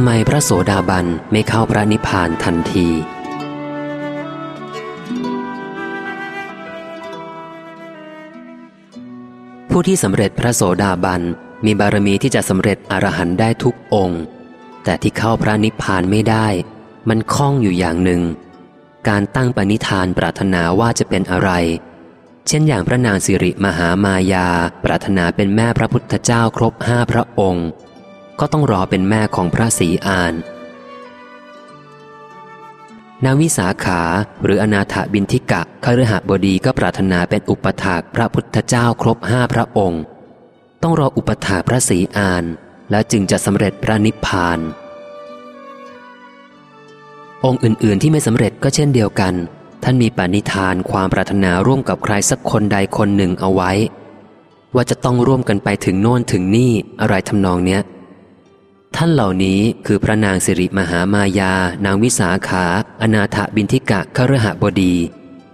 ำไมพระโสดาบันไม่เข้าพระนิพพานทันที ผู้ที่สำเร็จพระโสดาบันมีบารมีที่จะสำเร็จอรหันต์ได้ทุกองค์ แต่ที่เข้าพระนิพพานไม่ได้ มันคล้องอยู่อย่างหนึ่ง การตั้งปณิธานปรารถนาว่าจะเป็นอะไร เช่นอย่างพระนางสิริมหามายา ปรารถนาเป็นแม่พระพุทธเจ้าครบห้าพระองค์ ก็ต้องรอเป็นแม่ของพระศรีอาน นาวิสาขาหรืออนาถบินทิกะคฤหบดีก็ปรารถนาเป็นอุปถากพระพุทธเจ้าครบห้าพระองค์ ต้องรออุปถากพระศรีอาน แล้วจึงจะสำเร็จพระนิพพาน องค์อื่น ๆ ที่ไม่สำเร็จก็เช่นเดียวกัน ท่านมีปณิธานความปรารถนาร่วมกับใครสักคนใดคนหนึ่งเอาไว้ ว่าจะต้องร่วมกันไปถึงโน่นถึงนี่อะไรทำนองเนี้ย ท่านเหล่านี้คือพระนางสิริมหามายา นางวิสาขา อนาถบินทิกะคฤหบดี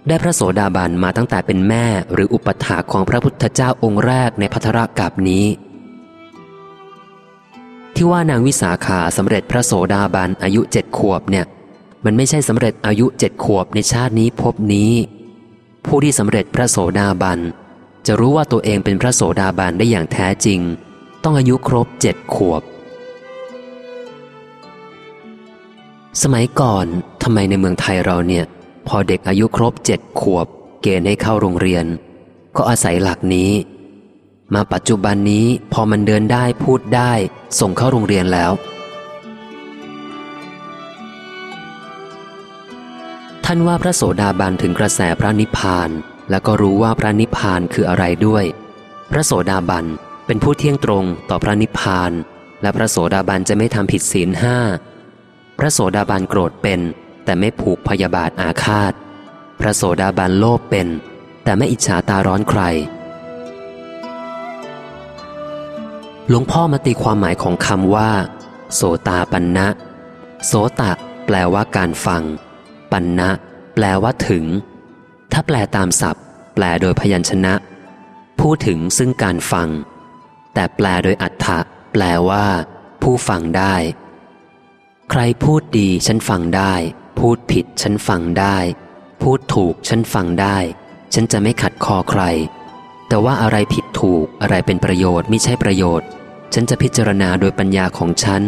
ได้พระโสดาบันมาตั้งแต่เป็นแม่หรืออุปถาของพระพุทธเจ้าองค์แรกในพัทรกับนี้ ที่ว่านางวิสาขาสำเร็จพระโสดาบันอายุเจ็ดขวบเนี่ย มันไม่ใช่สำเร็จอายุเจ็ดขวบในชาตินี้พบนี้ ผู้ที่สำเร็จพระโสดาบันจะรู้ว่าตัวเองเป็นพระโสดาบันได้อย่างแท้จริง ต้องอายุครบเจ็ดขวบ สมัยก่อนทำไมในเมืองไทยเราเนี่ย พอเด็กอายุครบเจ็ดขวบ เกณฑ์ให้เข้าโรงเรียน ก็อาศัยหลักนี้ มาปัจจุบันนี้พอมันเดินได้พูดได้ ส่งเข้าโรงเรียนแล้ว ท่านว่าพระโสดาบันถึงกระแสพระนิพพาน แล้วก็รู้ว่าพระนิพพานคืออะไรด้วย พระโสดาบันเป็นผู้เที่ยงตรงต่อพระนิพพาน และพระโสดาบันจะไม่ทำผิดศีลห้า พระโสดาบันโกรธเป็น แต่ไม่ผูกพยาบาทอาฆาต พระโสดาบันโลภเป็น แต่ไม่อิจฉาตาร้อนใคร หลวงพ่อมาตีความหมายของคำว่า โสตาปันนะ โสตะ แปลว่าการฟัง ปันนะ แปลว่าถึง ถ้าแปลตามศัพท์ แปลโดยพยัญชนะ พูดถึงซึ่งการฟัง แต่แปลโดยอัฏฐะแปลว่า ผู้ฟังได้ ใครพูดดีฉันฟังได้ พูดผิดฉันฟังได้ พูดถูกฉันฟังได้ ฉันจะไม่ขัดคอใคร แต่ว่าอะไรผิดถูกอะไรเป็นประโยชน์ไม่ใช่ประโยชน์ ฉันจะพิจารณาโดยปัญญาของฉัน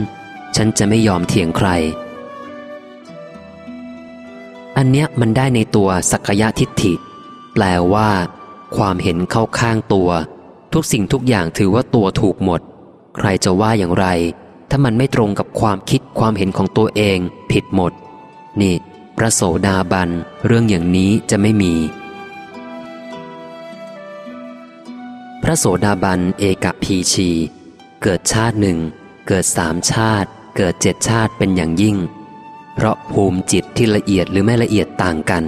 ฉันจะไม่ยอมเถียงใคร อันเนี้ยมันได้ในตัวสักยะทิฏฐิ แปลว่า ความเห็นเข้าข้างตัว ทุกสิ่งทุกอย่างถือว่าตัวถูกหมด ใครจะว่าอย่างไร ถ้ามันไม่ตรงกับความคิดความเห็นของตัวเอง ผิดหมด นี่ พระโสดาบัน เรื่องอย่างนี้จะไม่มี พระโสดาบันเอกพีชี เกิดชาติหนึ่ง เกิดสามชาติ เกิดเจ็ดชาติเป็นอย่างยิ่ง เพราะภูมิจิตที่ละเอียดหรือไม่ละเอียดต่างกัน